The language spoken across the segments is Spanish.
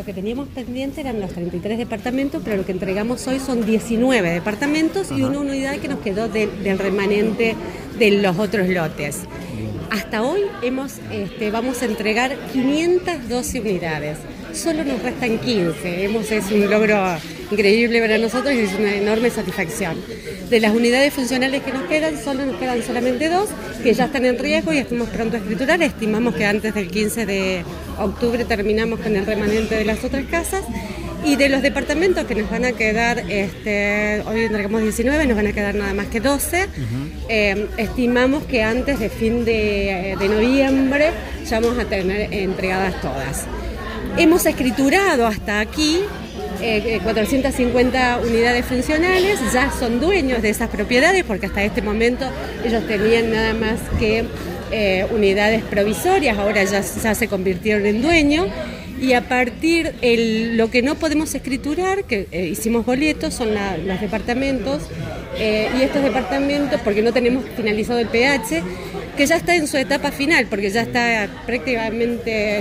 lo que teníamos pendiente eran los 33 departamentos, pero lo que entregamos hoy son 19 departamentos y una unidad que nos quedó del remanente de los otros lotes. Hasta hoy hemos, este, vamos a entregar 512 unidades. Solo nos restan 15. Hemos, es un logro increíble para nosotros y es una enorme satisfacción. De las unidades funcionales que nos quedan, solo nos quedan solamente dos, que ya están en riesgo y estamos pronto a escriturar. Estimamos que antes del 15 de octubre terminamos con el remanente de las otras casas. Y de los departamentos que nos van a quedar, este, hoy entregamos 19, nos van a quedar nada más que 12. Eh, estimamos que antes de fin de, de noviembre ya vamos a tener entregadas todas. Hemos escriturado hasta aquí 450 eh, unidades funcionales, ya son dueños de esas propiedades porque hasta este momento ellos tenían nada más que eh, unidades provisorias, ahora ya, se convirtieron en dueños. Y a partir, el, lo que no podemos escriturar, que eh, hicimos boletos, son los departamentos, y estos departamentos, porque no tenemos finalizado el PH, que ya está en su etapa final, porque ya está prácticamente,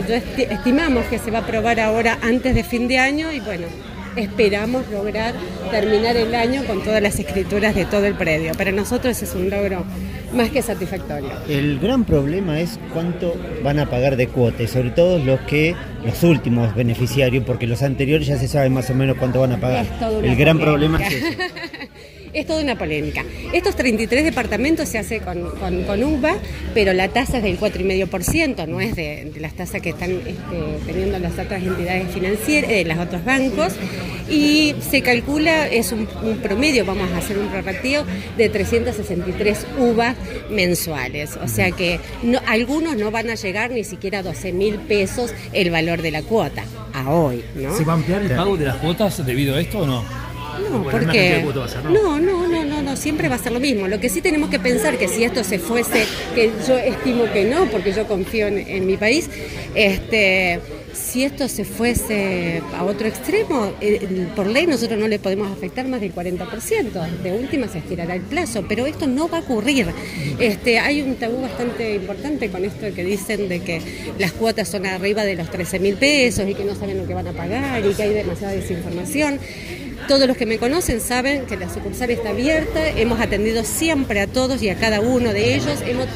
estimamos que se va a aprobar ahora antes de fin de año y bueno, esperamos lograr terminar el año con todas las escrituras de todo el predio. Para nosotros es un logro más que satisfactorio. El gran problema es cuánto van a pagar de cuotas, sobre todo los que los últimos beneficiarios, porque los anteriores ya se sabe más o menos cuánto van a pagar. el gran problema es eso. es toda una polémica. Estos 33 departamentos se hace con, con, UVA, pero la tasa es del 4,5%, no es de, las tasas que están este, teniendo las otras entidades financieras, de los otros bancos, y se calcula, es un, promedio, vamos a hacer un prorrateo, de 363 UVA mensuales. O sea que algunos no van a llegar ni siquiera a 12 mil pesos el valor de la cuota a hoy. ¿no? ¿Se va a ampliar el pago de las cuotas debido a esto o no? No, porque ¿no? no, no, no, no, siempre va a ser lo mismo. Lo que sí tenemos que pensar que si esto se fuese, que yo estimo que no, porque yo confío en, mi país, este, si esto se fuese a otro extremo, eh, por ley nosotros no le podemos afectar más del 40%. De última se estirará el plazo, pero esto no va a ocurrir. Este, hay un tabú bastante importante con esto que dicen de que las cuotas son arriba de los 13 mil pesos y que no saben lo que van a pagar y que hay demasiada desinformación. Todos los que me conocen saben que la sucursal está abierta, hemos atendido siempre a todos y a cada uno de ellos, hemos,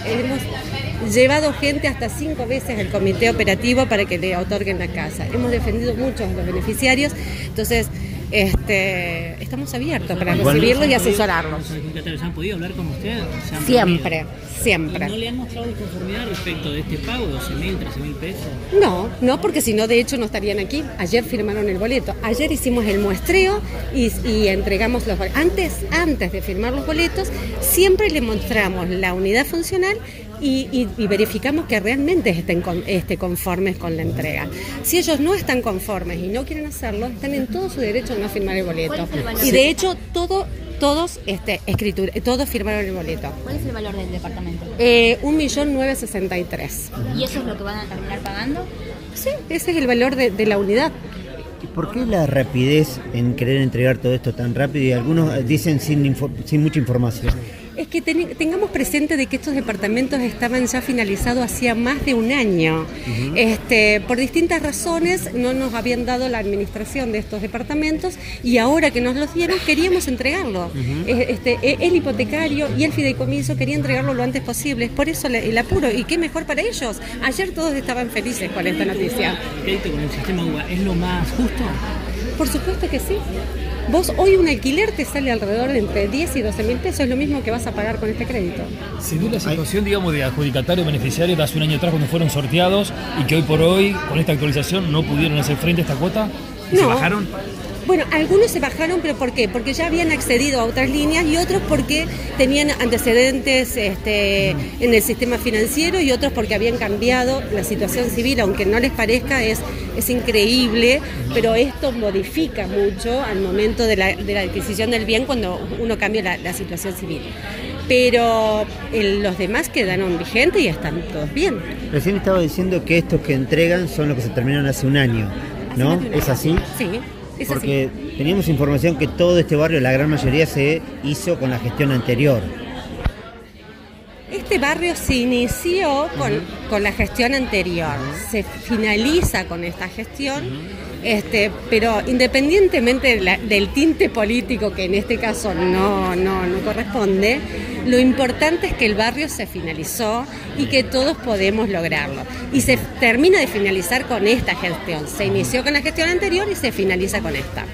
llevado gente hasta cinco veces al comité operativo para que le otorguen la casa. Hemos defendido mucho a los beneficiarios, entonces este, estamos abiertos para recibirlos y asesorarlos. ¿Han podido hablar con usted? Siempre, siempre. ¿No le han mostrado disconformidad respecto de este pago, 12 mil, 13 mil pesos? No, no, porque si no, de hecho no estarían aquí. Ayer firmaron el boleto. Ayer hicimos el muestreo y, entregamos los boletos. Antes, antes de firmar los boletos, siempre le mostramos la unidad funcional y, verificamos que realmente estén este, conformes con la entrega. Si ellos no están conformes y no quieren hacerlo, están en todo su derecho de no firmar el boleto. y de hecho, todo todos este, escritura, todos firmaron el boleto. ¿Cuál es el valor del departamento? Eh, un millón nueve sesenta y tres. ¿Y eso es lo que van a terminar pagando? Sí, ese es el valor de, la unidad. ¿Por qué la rapidez en querer entregar todo esto tan rápido y algunos dicen sin, sin mucha información? Que tengamos presente de que estos departamentos estaban ya finalizados hacía más de un año. este, por distintas razones no nos habían dado la administración de estos departamentos y ahora que nos los dieron queríamos entregarlo. este, e, el hipotecario y el fideicomiso quería entregarlo lo antes posible. Es por eso el apuro. ¿Y qué mejor para ellos? Ayer todos estaban felices con esta noticia. ¿El con el sistema UBA es lo más justo? Por supuesto que sí. Vos hoy un alquiler te sale alrededor de entre 10 y 12 mil pesos, es lo mismo que vas a pagar con este crédito. Si duda la situación, digamos, de adjudicatario beneficiario de hace un año atrás cuando fueron sorteados y que hoy por hoy, con esta actualización, no pudieron hacer frente a esta cuota? ¿Y ¿Se bajaron? Bueno, algunos se bajaron, pero ¿por qué? Porque ya habían accedido a otras líneas y otros porque tenían antecedentes este, en el sistema financiero y otros porque habían cambiado la situación civil, aunque no les parezca, es, es increíble, pero esto modifica mucho al momento de la, adquisición del bien cuando uno cambia la, situación civil pero los demás quedaron vigentes y están todos bien. Recién estaba diciendo que estos que entregan son los que se terminaron hace un año, ¿no? ¿Es así? Sí. Porque teníamos información que todo este barrio, la gran mayoría, se hizo con la gestión anterior. Este barrio se inició con, con la gestión anterior, se finaliza con esta gestión, este, pero independientemente del tinte político que en este caso no, no, no corresponde, lo importante es que el barrio se finalizó y que todos podemos lograrlo. Y se termina de finalizar con esta gestión. Se inició con la gestión anterior y se finaliza con esta.